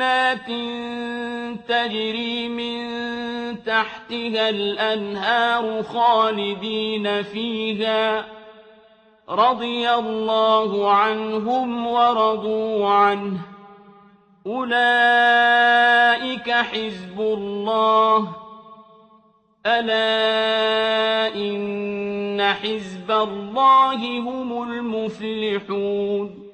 جنات تجري من تحتها الأنهار خالدين فيها. رضي الله عنهم ورضوا عنه. أولئك حزب الله. ألا إن حزب الله هم المفلحون.